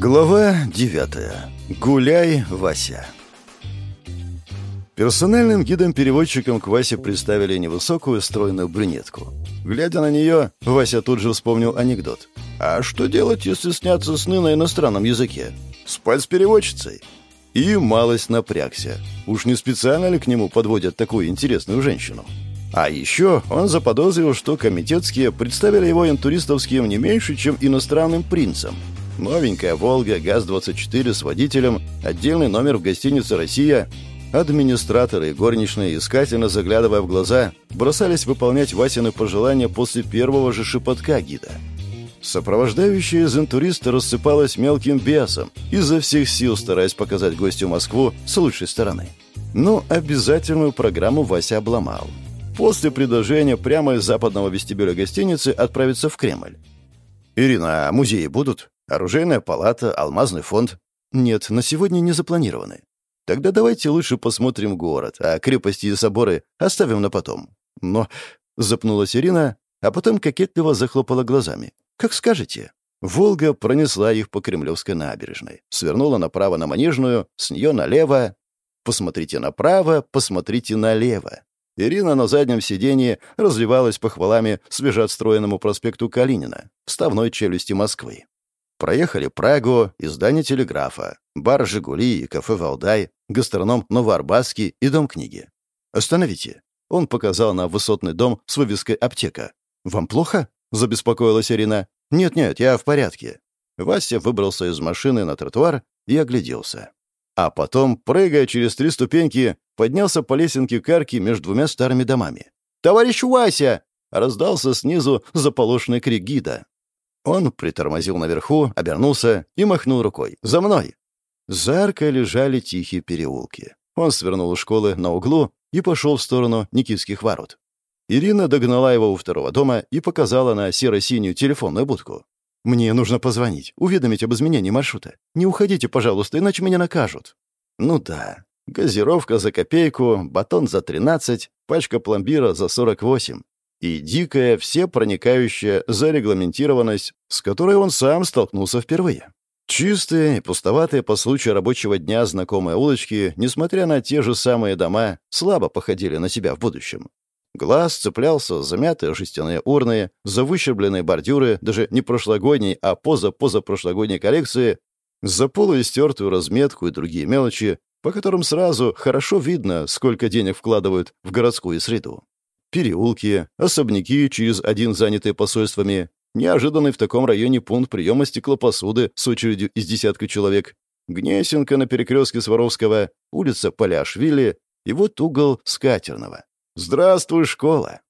Глава 9. Гуляй, Вася. Персональным гидом-переводчиком к Васе представили невысокую стройную брюнетку. Глядя на нее, Вася тут же вспомнил анекдот. «А что делать, если снятся сны на иностранном языке? Спать с переводчицей?» И малость напрягся. Уж не специально ли к нему подводят такую интересную женщину? А еще он заподозрил, что комитетские представили его интуристовским не меньше, чем иностранным принцем – Новенькая «Волга», ГАЗ-24 с водителем, отдельный номер в гостинице «Россия». Администраторы и горничные, искательно заглядывая в глаза, бросались выполнять Васины пожелания после первого же шепотка гида. Сопровождающая из интуриста рассыпалась мелким бесом, изо всех сил стараясь показать гостю Москву с лучшей стороны. Но обязательную программу Вася обломал. После предложения прямо из западного вестибюля гостиницы отправиться в Кремль. «Ирина, а музеи будут?» Оружейная палата, алмазный фонд. Нет, на сегодня не запланированы. Тогда давайте лучше посмотрим город, а крепости и соборы оставим на потом. Но запнулась Ирина, а потом кокетливо захлопала глазами. Как скажете. Волга пронесла их по Кремлевской набережной, свернула направо на Манежную, с нее налево. Посмотрите направо, посмотрите налево. Ирина на заднем сиденье разливалась похвалами свежеотстроенному проспекту Калинина, вставной челюсти Москвы. Проехали Прагу и здание телеграфа, бар «Жигули» и кафе «Валдай», гастроном «Новоарбатский» и дом книги. «Остановите». Он показал на высотный дом с вывеской «Аптека». «Вам плохо?» — забеспокоилась Ирина. «Нет-нет, я в порядке». Вася выбрался из машины на тротуар и огляделся. А потом, прыгая через три ступеньки, поднялся по лесенке карки между двумя старыми домами. «Товарищ Вася!» — раздался снизу заполошенный крик гида. Он притормозил наверху, обернулся и махнул рукой. «За мной!» За аркой лежали тихие переулки. Он свернул у школы на углу и пошел в сторону Никитских ворот. Ирина догнала его у второго дома и показала на серо-синюю телефонную будку. «Мне нужно позвонить, уведомить об изменении маршрута. Не уходите, пожалуйста, иначе меня накажут». «Ну да. Газировка за копейку, батон за 13, пачка пломбира за 48 и дикая, всепроникающая зарегламентированность, с которой он сам столкнулся впервые. Чистые и пустоватые по случаю рабочего дня знакомые улочки, несмотря на те же самые дома, слабо походили на себя в будущем. Глаз цеплялся за мятые жестяные урны, за выщербленные бордюры, даже не прошлогодней, а поза-позапрошлогодней коллекции, за полуистертую разметку и другие мелочи, по которым сразу хорошо видно, сколько денег вкладывают в городскую среду переулки, особняки, через один занятые посольствами, неожиданный в таком районе пункт приема стеклопосуды с очередью из десятка человек, Гнесинка на перекрестке Сваровского, улица Поляшвили и вот угол Скатерного. «Здравствуй, школа!»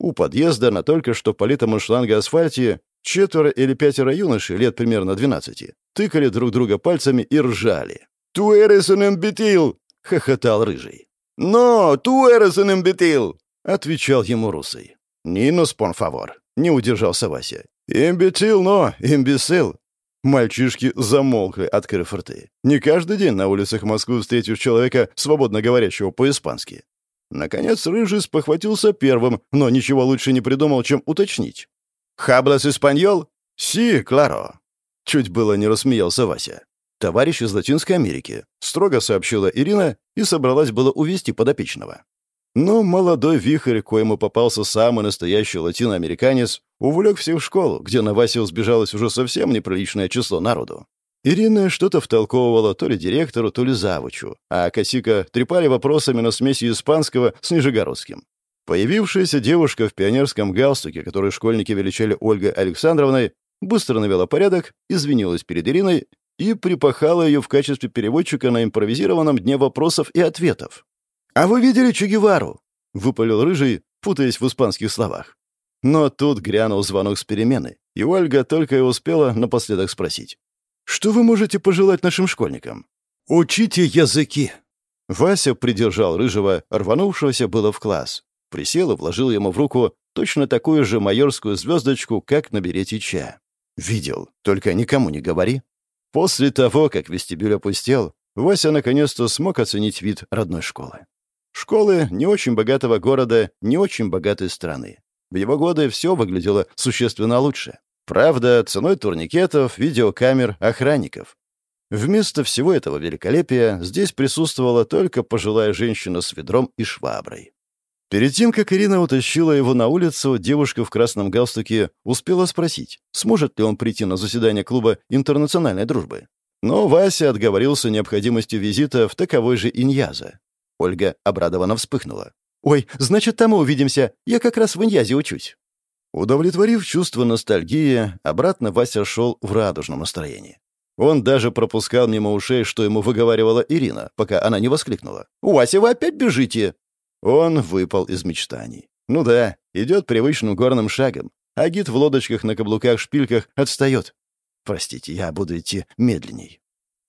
У подъезда на только что политому шланге асфальте четверо или пятеро юношей лет примерно 12 тыкали друг друга пальцами и ржали. «Ту эрес имбетил!» — хохотал рыжий. «Но, ту эрес имбетил!» Отвечал ему русый. «Нинус, пон фавор», — не удержался Вася. «Имбецил, но, имбецил». Мальчишки замолкли, открыв рты. Не каждый день на улицах Москвы встретишь человека, свободно говорящего по-испански. Наконец Рыжий спохватился первым, но ничего лучше не придумал, чем уточнить. «Хаблас испаньол?» «Си, кларо». Чуть было не рассмеялся Вася. «Товарищ из Латинской Америки», — строго сообщила Ирина и собралась было увести подопечного. Но молодой вихрь, коему попался самый настоящий латиноамериканец, увлек всех в школу, где на Васю сбежалось уже совсем неприличное число народу. Ирина что-то втолковывала то ли директору, то ли завучу, а Косика трепали вопросами на смеси испанского с нижегородским. Появившаяся девушка в пионерском галстуке, которую школьники величали Ольгой Александровной, быстро навела порядок, извинилась перед Ириной и припахала ее в качестве переводчика на импровизированном дне вопросов и ответов. «А вы видели Че Гевару?» — выпалил Рыжий, путаясь в испанских словах. Но тут грянул звонок с перемены, и Ольга только и успела напоследок спросить. «Что вы можете пожелать нашим школьникам?» «Учите языки!» Вася придержал Рыжего, рванувшегося было в класс. Присел и вложил ему в руку точно такую же майорскую звездочку, как на берете чая. «Видел, только никому не говори». После того, как вестибюль опустел, Вася наконец-то смог оценить вид родной школы. Школы не очень богатого города, не очень богатой страны. В его годы все выглядело существенно лучше. Правда, ценой турникетов, видеокамер, охранников. Вместо всего этого великолепия здесь присутствовала только пожилая женщина с ведром и шваброй. Перед тем, как Ирина утащила его на улицу, девушка в красном галстуке успела спросить, сможет ли он прийти на заседание клуба интернациональной дружбы. Но Вася отговорился необходимостью визита в таковой же Иньяза. Ольга обрадованно вспыхнула. «Ой, значит, там мы увидимся. Я как раз в Иньязе учусь». Удовлетворив чувство ностальгии, обратно Вася шел в радужном настроении. Он даже пропускал мимо ушей, что ему выговаривала Ирина, пока она не воскликнула. «Вася, вы опять бежите!» Он выпал из мечтаний. Ну да, идет привычным горным шагом, а гид в лодочках на каблуках-шпильках отстает. Простите, я буду идти медленней.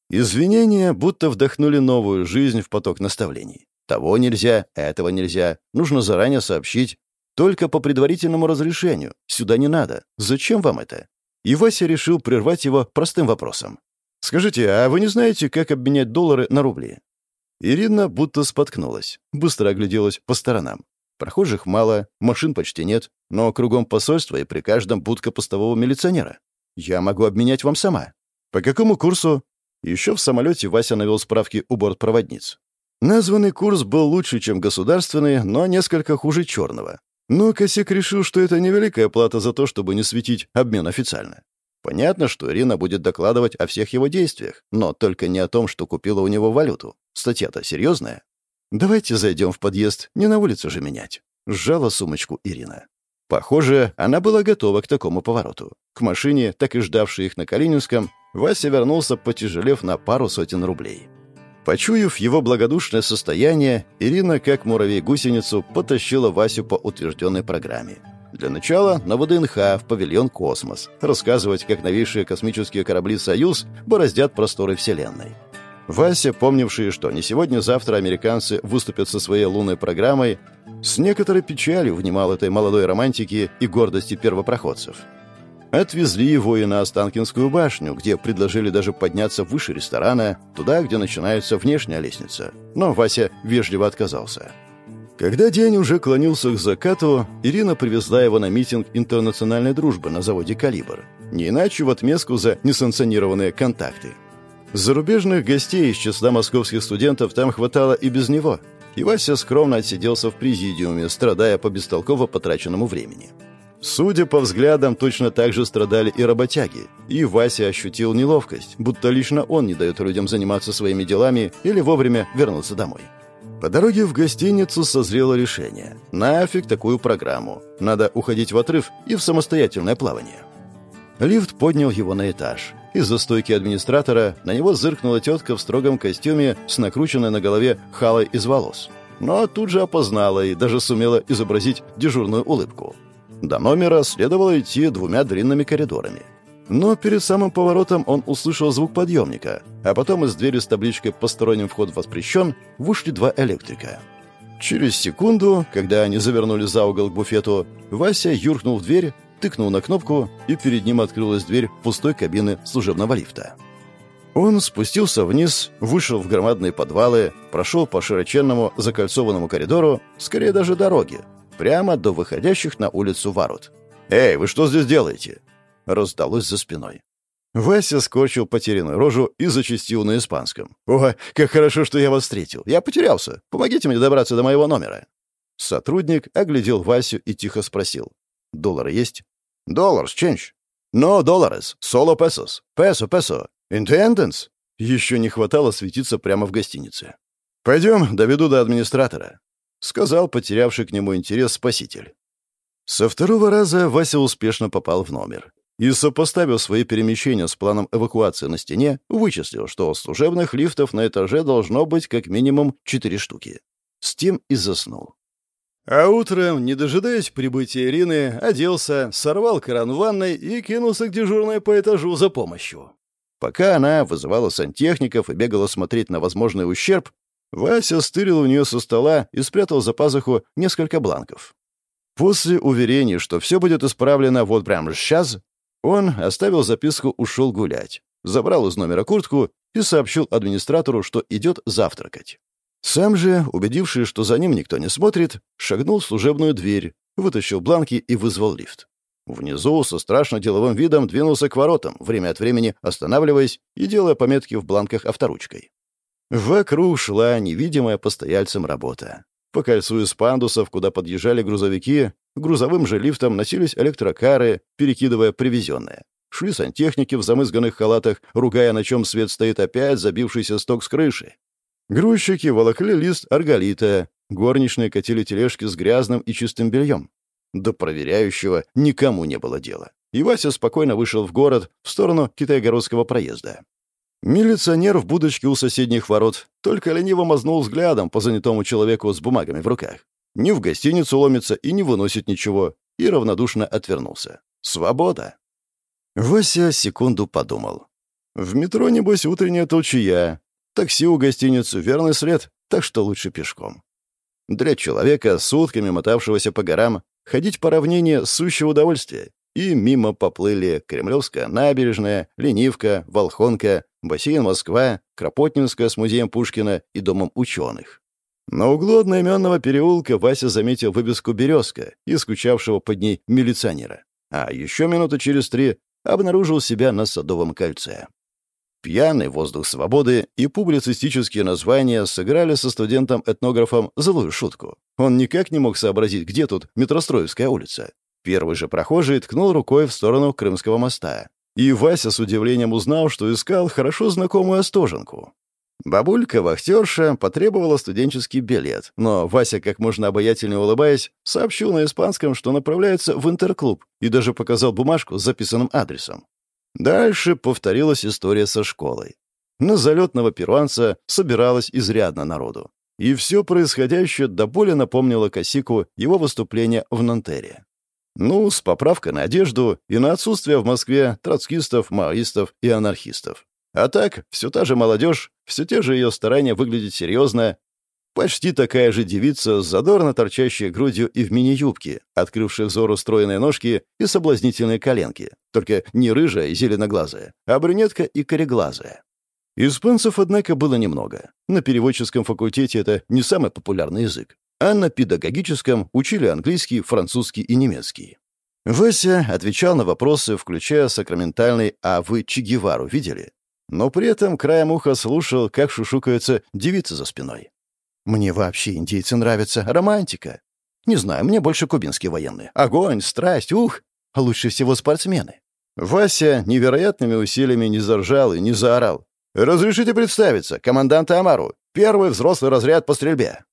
Извинения будто вдохнули новую жизнь в поток наставлений. Того нельзя, этого нельзя. Нужно заранее сообщить. Только по предварительному разрешению. Сюда не надо. Зачем вам это? И Вася решил прервать его простым вопросом. «Скажите, а вы не знаете, как обменять доллары на рубли?» Ирина будто споткнулась, быстро огляделась по сторонам. Прохожих мало, машин почти нет, но кругом посольства и при каждом будка постового милиционера. Я могу обменять вам сама. По какому курсу? Еще в самолете Вася навел справки у бортпроводниц. Названный курс был лучше, чем государственный, но несколько хуже черного. Но Косик решил, что это невеликая плата за то, чтобы не светить обмен официально. Понятно, что Ирина будет докладывать о всех его действиях, но только не о том, что купила у него валюту. Статья-то серьезная. «Давайте зайдем в подъезд, не на улицу же менять», — сжала сумочку Ирина. Похоже, она была готова к такому повороту. К машине, так и ждавшей их на Калининском, Вася вернулся, потяжелев на пару сотен рублей. Почуяв его благодушное состояние, Ирина, как муравей-гусеницу, потащила Васю по утвержденной программе. Для начала на ВДНХ в павильон «Космос» рассказывать, как новейшие космические корабли «Союз» бороздят просторы Вселенной. Вася, помнивший, что не сегодня-завтра американцы выступят со своей лунной программой, с некоторой печалью внимал этой молодой романтики и гордости первопроходцев. Отвезли его и на Останкинскую башню, где предложили даже подняться выше ресторана, туда, где начинается внешняя лестница. Но Вася вежливо отказался. Когда день уже клонился к закату, Ирина привезла его на митинг интернациональной дружбы на заводе «Калибр». Не иначе в отместку за несанкционированные контакты. Зарубежных гостей из числа московских студентов там хватало и без него. И Вася скромно отсиделся в президиуме, страдая по бестолково потраченному времени. Судя по взглядам, точно так же страдали и работяги. И Вася ощутил неловкость, будто лично он не дает людям заниматься своими делами или вовремя вернуться домой. По дороге в гостиницу созрело решение. Нафиг такую программу. Надо уходить в отрыв и в самостоятельное плавание. Лифт поднял его на этаж. Из-за стойки администратора на него зыркнула тетка в строгом костюме с накрученной на голове халой из волос. Но тут же опознала и даже сумела изобразить дежурную улыбку. До номера следовало идти двумя длинными коридорами. Но перед самым поворотом он услышал звук подъемника, а потом из двери с табличкой «Посторонним вход воспрещен» вышли два электрика. Через секунду, когда они завернули за угол к буфету, Вася юркнул в дверь, тыкнул на кнопку, и перед ним открылась дверь пустой кабины служебного лифта. Он спустился вниз, вышел в громадные подвалы, прошел по широченному закольцованному коридору, скорее даже дороге, прямо до выходящих на улицу ворот. «Эй, вы что здесь делаете?» раздалось за спиной. Вася скорчил потерянную рожу и зачастил на испанском. «О, как хорошо, что я вас встретил. Я потерялся. Помогите мне добраться до моего номера». Сотрудник оглядел Васю и тихо спросил. «Доллары есть?» «Долларс, ченч». «Но долларес. Соло песос. Песо, песо. Интенденс». Еще не хватало светиться прямо в гостинице. «Пойдем, доведу до администратора», — сказал потерявший к нему интерес спаситель. Со второго раза Вася успешно попал в номер и, сопоставив свои перемещения с планом эвакуации на стене, вычислил, что служебных лифтов на этаже должно быть как минимум четыре штуки. С тем и заснул. А утром, не дожидаясь прибытия Ирины, оделся, сорвал кран в ванной и кинулся к дежурной по этажу за помощью. Пока она вызывала сантехников и бегала смотреть на возможный ущерб, Вася стырил у нее со стола и спрятал за пазуху несколько бланков. После уверений, что все будет исправлено вот прямо сейчас, он оставил записку, ушел гулять, забрал из номера куртку и сообщил администратору, что идет завтракать. Сам же, убедившись, что за ним никто не смотрит, шагнул в служебную дверь, вытащил бланки и вызвал лифт. Внизу со страшно деловым видом двинулся к воротам, время от времени останавливаясь и делая пометки в бланках авторучкой. Вокруг шла невидимая постояльцем работа. По кольцу из пандусов, куда подъезжали грузовики, грузовым же лифтом носились электрокары, перекидывая привезенное. Шли сантехники в замызганных халатах, ругая, на чем свет стоит опять забившийся сток с крыши. Грузчики волокли лист арголита, горничные катили тележки с грязным и чистым бельем. До проверяющего никому не было дела. И Вася спокойно вышел в город в сторону Китайгородского проезда. Милиционер в будочке у соседних ворот только лениво мазнул взглядом по занятому человеку с бумагами в руках. Не в гостиницу ломится и не выносит ничего, и равнодушно отвернулся. Свобода. Вася секунду подумал. В метро, небось, утренняя толчая. Такси у гостиницы — верный след, так что лучше пешком. Для человека, сутками мотавшегося по горам, ходить по равнине — сущее удовольствие. И мимо поплыли Кремлевская набережная, Ленивка, Волхонка, бассейн Москва, Кропотнинская с музеем Пушкина и Домом ученых. На углу одноименного переулка Вася заметил вывеску «Березка» и скучавшего под ней милиционера. А еще минуты через три обнаружил себя на Садовом кольце. Пьяный воздух свободы и публицистические названия сыграли со студентом-этнографом злую шутку. Он никак не мог сообразить, где тут Метростроевская улица. Первый же прохожий ткнул рукой в сторону Крымского моста. И Вася с удивлением узнал, что искал хорошо знакомую Остоженку. Бабулька-вахтерша потребовала студенческий билет, но Вася, как можно обаятельнее улыбаясь, сообщил на испанском, что направляется в интерклуб и даже показал бумажку с записанным адресом. Дальше повторилась история со школой. На залетного перуанца собиралось изрядно народу. И все происходящее до боли напомнило Косику его выступление в Нантере. Ну, с поправкой на одежду и на отсутствие в Москве троцкистов, маоистов и анархистов. А так, все та же молодежь, все те же ее старания выглядеть серьезно. Почти такая же девица с задорно торчащей грудью и в мини-юбке, открывшей взору стройные ножки и соблазнительные коленки. Только не рыжая и зеленоглазая, а брюнетка и кореглазая. Испанцев, однако, было немного. На переводческом факультете это не самый популярный язык а на педагогическом учили английский, французский и немецкий. Вася отвечал на вопросы, включая сакраментальный «А вы Че Гевару видели?», но при этом краем уха слушал, как шушукаются девицы за спиной. «Мне вообще индейцы нравятся. Романтика. Не знаю, мне больше кубинские военные. Огонь, страсть, ух! А лучше всего спортсмены». Вася невероятными усилиями не заржал и не заорал. «Разрешите представиться, командант Амару, первый взрослый разряд по стрельбе».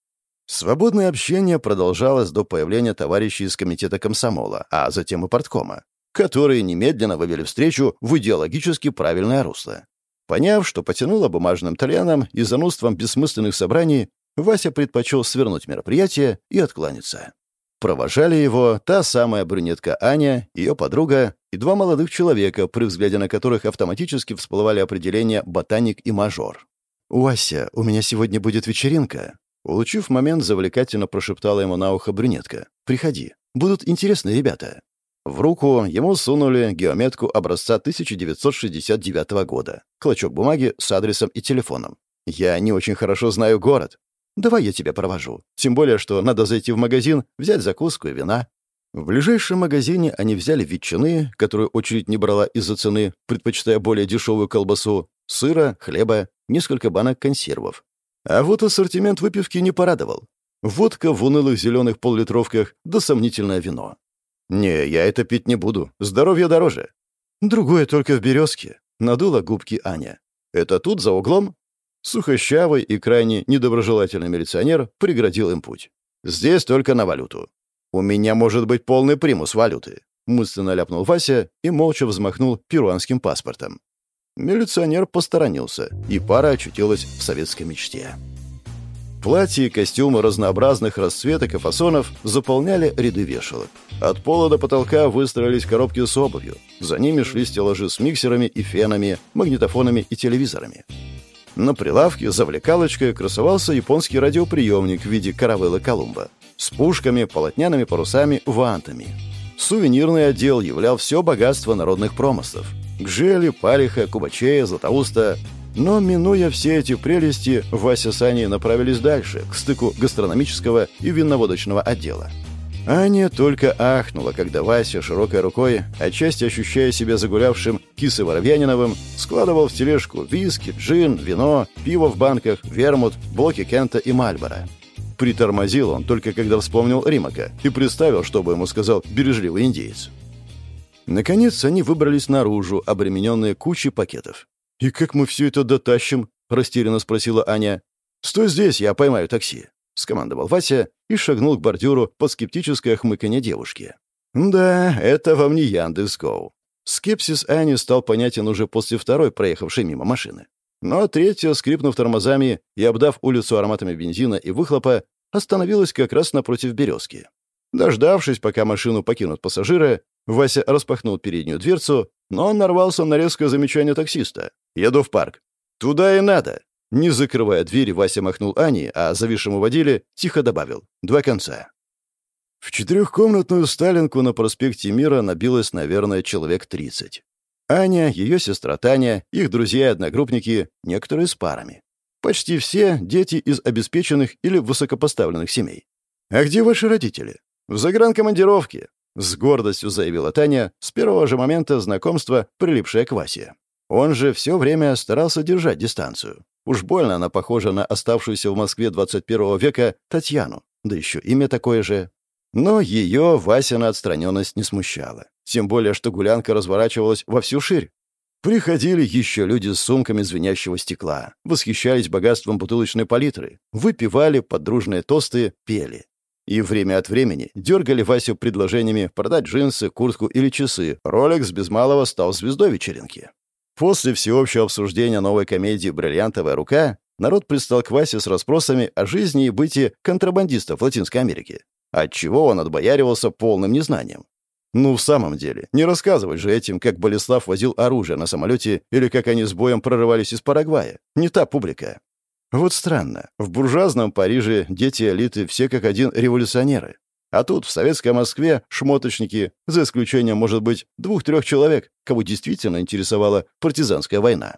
Свободное общение продолжалось до появления товарищей из комитета комсомола, а затем и порткома, которые немедленно вывели встречу в идеологически правильное русло. Поняв, что потянуло бумажным тальяном и занудством бессмысленных собраний, Вася предпочел свернуть мероприятие и откланяться. Провожали его та самая брюнетка Аня, ее подруга и два молодых человека, при взгляде на которых автоматически всплывали определения «ботаник» и «мажор». «Вася, у меня сегодня будет вечеринка. Улучив момент, завлекательно прошептала ему на ухо брюнетка. «Приходи. Будут интересные ребята». В руку ему сунули геометку образца 1969 года. Клочок бумаги с адресом и телефоном. «Я не очень хорошо знаю город. Давай я тебя провожу. Тем более, что надо зайти в магазин, взять закуску и вина». В ближайшем магазине они взяли ветчины, которую очередь не брала из-за цены, предпочитая более дешевую колбасу, сыра, хлеба, несколько банок консервов. А вот ассортимент выпивки не порадовал. Водка в унылых зеленых поллитровках да сомнительное вино. «Не, я это пить не буду. Здоровье дороже». «Другое только в «Березке», — надула губки Аня. «Это тут, за углом?» Сухощавый и крайне недоброжелательный милиционер преградил им путь. «Здесь только на валюту. У меня может быть полный примус валюты», — мысленно ляпнул Вася и молча взмахнул перуанским паспортом. Милиционер посторонился, и пара очутилась в советской мечте. Платья и костюмы разнообразных расцветок и фасонов заполняли ряды вешалок. От пола до потолка выстроились коробки с обувью. За ними шли стеллажи с миксерами и фенами, магнитофонами и телевизорами. На прилавке за влекалочкой красовался японский радиоприемник в виде каравеллы Колумба с пушками, полотняными парусами, вантами. Сувенирный отдел являл все богатство народных промыслов – Гжели, Палиха, Кубачея, Златоуста. Но, минуя все эти прелести, Вася с Аней направились дальше, к стыку гастрономического и винноводочного отдела. Аня только ахнула, когда Вася широкой рукой, отчасти ощущая себя загулявшим кисы Воробьяниновым, складывал в тележку виски, джин, вино, пиво в банках, вермут, блоки Кента и Мальбора. Притормозил он только когда вспомнил Римака и представил, что бы ему сказал бережливый индеец. Наконец они выбрались наружу, обремененные кучей пакетов. «И как мы все это дотащим?» — растерянно спросила Аня. «Стой здесь, я поймаю такси». — скомандовал Вася и шагнул к бордюру под скептическое хмыканье девушки. «Да, это вам не Яндекс.Гоу». Скепсис Ани стал понятен уже после второй проехавшей мимо машины. Но третья, скрипнув тормозами и обдав улицу ароматами бензина и выхлопа, остановилась как раз напротив березки. Дождавшись, пока машину покинут пассажиры, Вася распахнул переднюю дверцу, но он нарвался на резкое замечание таксиста. «Еду в парк». «Туда и надо», не закрывая двери, Вася махнул Ани, а зависшему водиле тихо добавил «два конца». В четырехкомнатную Сталинку на проспекте Мира набилось, наверное, человек 30. Аня, ее сестра Таня, их друзья и одногруппники, некоторые с парами. Почти все дети из обеспеченных или высокопоставленных семей. «А где ваши родители?» «В загранкомандировке», — с гордостью заявила Таня, с первого же момента знакомства, прилипшая к Васе. Он же все время старался держать дистанцию. Уж больно она похожа на оставшуюся в Москве 21 века Татьяну, да еще имя такое же. Но ее Васина отстраненность не смущала. Тем более, что гулянка разворачивалась во всю ширь. Приходили еще люди с сумками звенящего стекла, восхищались богатством бутылочной палитры, выпивали подружные тосты, пели. И время от времени дергали Васю предложениями продать джинсы, куртку или часы. Ролекс без малого стал звездой вечеринки. После всеобщего обсуждения новой комедии «Бриллиантовая рука» народ пристал к Васе с расспросами о жизни и бытии контрабандистов Латинской Америки, отчего он отбояривался полным незнанием. Ну, в самом деле, не рассказывать же этим, как Болеслав возил оружие на самолете или как они с боем прорывались из Парагвая. Не та публика. Вот странно. В буржуазном Париже дети элиты все как один революционеры. А тут, в советской Москве, шмоточники, за исключением, может быть, двух-трех человек, кого действительно интересовала партизанская война.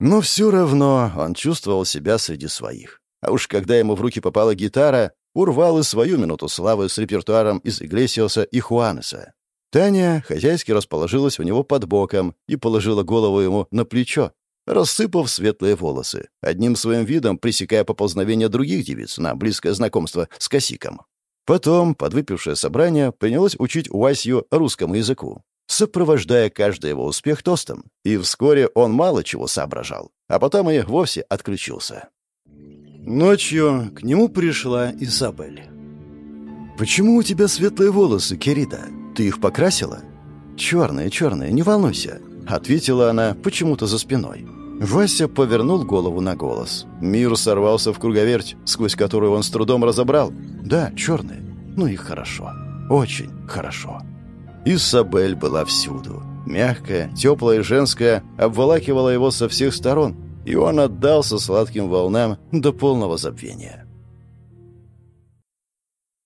Но все равно он чувствовал себя среди своих. А уж когда ему в руки попала гитара, урвал и свою минуту славы с репертуаром из Иглесиоса и Хуанеса. Таня хозяйски расположилась у него под боком и положила голову ему на плечо, рассыпав светлые волосы, одним своим видом пресекая поползновение других девиц на близкое знакомство с Косиком. Потом подвыпившее собрание принялось учить Васью русскому языку, сопровождая каждый его успех тостом, и вскоре он мало чего соображал, а потом и вовсе отключился. Ночью к нему пришла Изабель. «Почему у тебя светлые волосы, Керида? Ты их покрасила?» «Черные, черные, не волнуйся», — ответила она почему-то за спиной. Вася повернул голову на голос. Мир сорвался в круговерть, сквозь которую он с трудом разобрал. Да, черные. Ну и хорошо. Очень хорошо. Исабель была всюду. Мягкая, теплая и женская обволакивала его со всех сторон, и он отдался сладким волнам до полного забвения.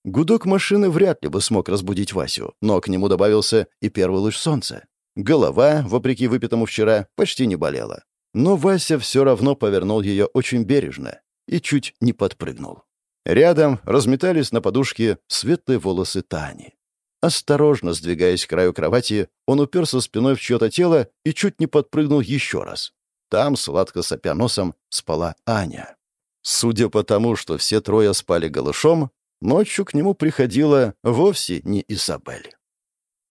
Гудок машины вряд ли бы смог разбудить Васю, но к нему добавился и первый луч солнца. Голова, вопреки выпитому вчера, почти не болела. Но Вася все равно повернул ее очень бережно и чуть не подпрыгнул. Рядом разметались на подушке светлые волосы Тани. Осторожно сдвигаясь к краю кровати, он уперся спиной в чье-то тело и чуть не подпрыгнул еще раз. Там, сладко сопя носом, спала Аня. Судя по тому, что все трое спали голышом, ночью к нему приходила вовсе не Изабель.